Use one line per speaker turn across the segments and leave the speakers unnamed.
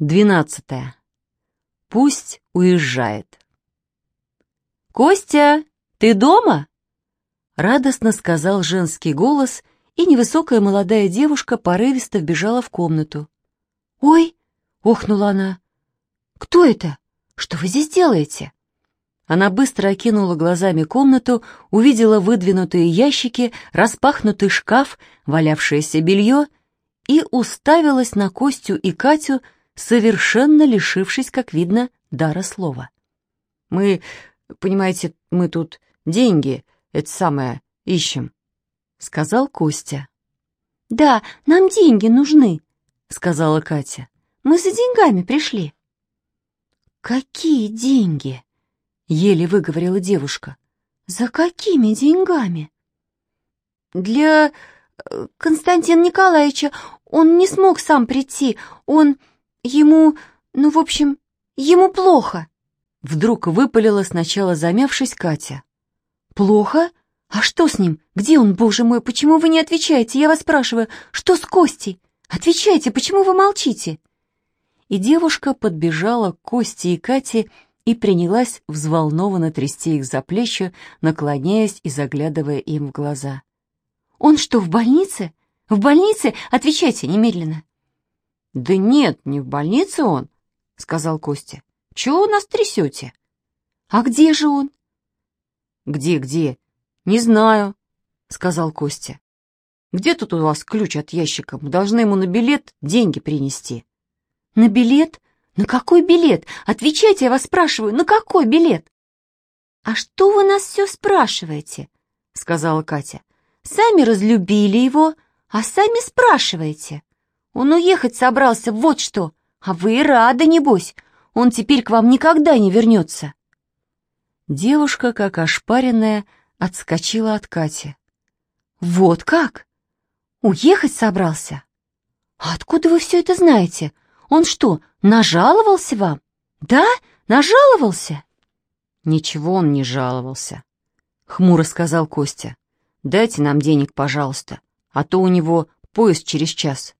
Двенадцатое. Пусть уезжает. «Костя, ты дома?» Радостно сказал женский голос, и невысокая молодая девушка порывисто вбежала в комнату. «Ой!» — охнула она. «Кто это? Что вы здесь делаете?» Она быстро окинула глазами комнату, увидела выдвинутые ящики, распахнутый шкаф, валявшееся белье и уставилась на Костю и Катю, совершенно лишившись, как видно, дара слова. «Мы, понимаете, мы тут деньги, это самое, ищем», — сказал Костя. «Да, нам деньги нужны», — сказала Катя. «Мы за деньгами пришли». «Какие деньги?» — еле выговорила девушка. «За какими деньгами?» «Для э, Константина Николаевича. Он не смог сам прийти. Он... Ему... Ну, в общем, ему плохо. Вдруг выпалила сначала замявшись Катя. «Плохо? А что с ним? Где он, боже мой? Почему вы не отвечаете? Я вас спрашиваю, что с Костей? Отвечайте, почему вы молчите?» И девушка подбежала к Косте и Кате и принялась взволнованно трясти их за плечи, наклоняясь и заглядывая им в глаза. «Он что, в больнице? В больнице? Отвечайте немедленно!» «Да нет, не в больнице он», — сказал Костя. «Чего у нас трясете?» «А где же он?» «Где-где? Не знаю», — сказал Костя. «Где тут у вас ключ от ящика? Мы должны ему на билет деньги принести». «На билет? На какой билет? Отвечайте, я вас спрашиваю, на какой билет?» «А что вы нас все спрашиваете?» — сказала Катя. «Сами разлюбили его, а сами спрашиваете». Он уехать собрался, вот что. А вы рады, небось. Он теперь к вам никогда не вернется. Девушка, как ошпаренная, отскочила от Кати. Вот как? Уехать собрался? Откуда вы все это знаете? Он что, нажаловался вам? Да, нажаловался? Ничего он не жаловался, хмуро сказал Костя. Дайте нам денег, пожалуйста, а то у него поезд через час.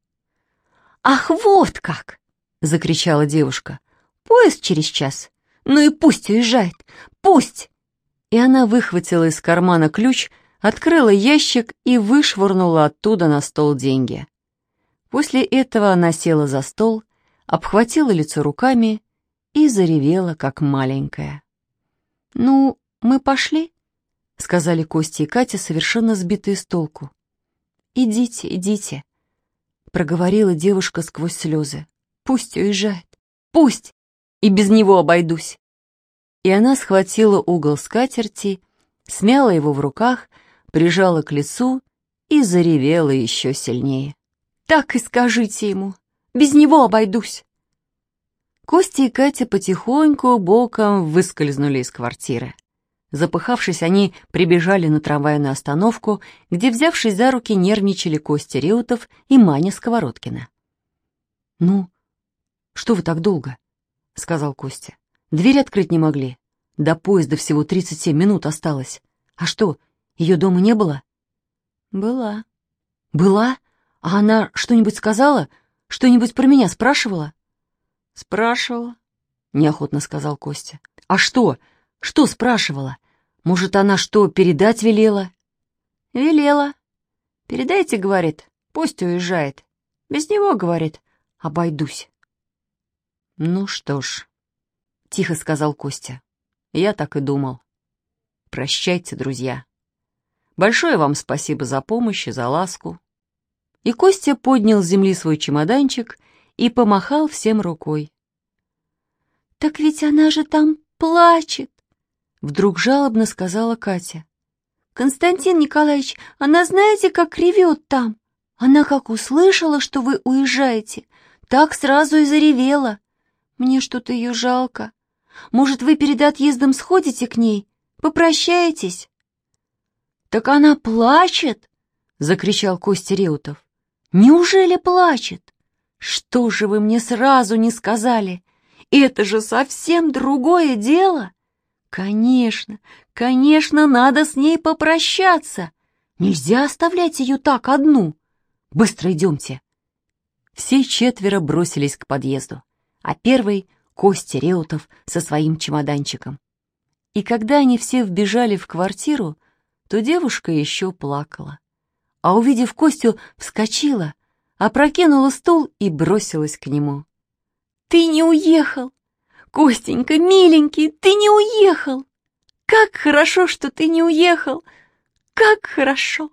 «Ах, вот как!» — закричала девушка. «Поезд через час. Ну и пусть уезжает. Пусть!» И она выхватила из кармана ключ, открыла ящик и вышвырнула оттуда на стол деньги. После этого она села за стол, обхватила лицо руками и заревела, как маленькая. «Ну, мы пошли?» — сказали Костя и Катя, совершенно сбитые с толку. «Идите, идите», — проговорила девушка сквозь слезы. «Пусть уезжает, пусть, и без него обойдусь». И она схватила угол скатерти, смяла его в руках, прижала к лицу и заревела еще сильнее. «Так и скажите ему, без него обойдусь». Костя и Катя потихоньку боком выскользнули из квартиры. Запыхавшись, они прибежали на трамвайную остановку, где, взявшись за руки, нервничали Костя Реутов и Маня Сковородкина. «Ну, что вы так долго?» — сказал Костя. «Дверь открыть не могли. До поезда всего 37 минут осталось. А что, ее дома не было?» «Была». «Была? А она что-нибудь сказала? Что-нибудь про меня спрашивала?» «Спрашивала», — неохотно сказал Костя. «А что?» Что спрашивала? Может, она что, передать велела? Велела. Передайте, говорит, пусть уезжает. Без него, говорит, обойдусь. Ну что ж, тихо сказал Костя. Я так и думал. Прощайте, друзья. Большое вам спасибо за помощь и за ласку. И Костя поднял с земли свой чемоданчик и помахал всем рукой. «Так ведь она же там плачет!» Вдруг жалобно сказала Катя. «Константин Николаевич, она знаете, как ревет там? Она как услышала, что вы уезжаете, так сразу и заревела. Мне что-то ее жалко. Может, вы перед отъездом сходите к ней, попрощаетесь?» «Так она плачет!» — закричал Костя Реутов. «Неужели плачет? Что же вы мне сразу не сказали? Это же совсем другое дело!» Конечно, конечно, надо с ней попрощаться. Нельзя оставлять ее так одну. Быстро идемте. Все четверо бросились к подъезду. а первый — Костя Реутов со своим чемоданчиком. И когда они все вбежали в квартиру, то девушка еще плакала. А увидев Костю, вскочила, опрокинула стул и бросилась к нему. «Ты не уехал! Костенька, миленький, ты не уехал! Как хорошо, что ты не уехал! Как хорошо!»